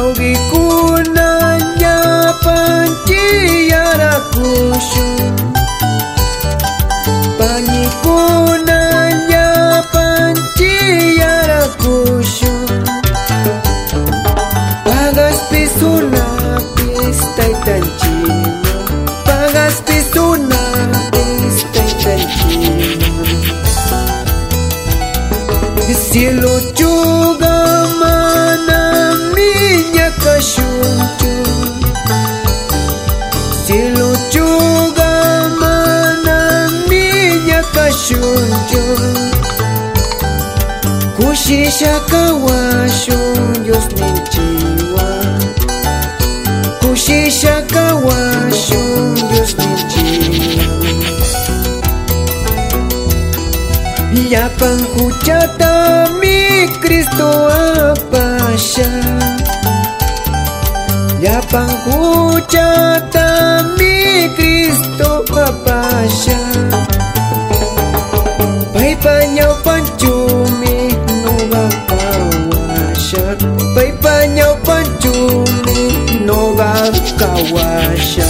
Yugikunanya panchiyarakushu Pañikunanya panchiyarakushu Pagas pisunapis taytanchina Pagas pisunapis taytanchina Cielo chuga Kushisha washun Dios nin chiwa Kushisha washun Dios nin chiwa Yapan kuchata mi Cristo apasha Yapan kuchata panyaw panjumi noga kawasha pai panyaw panjumi noga kawasha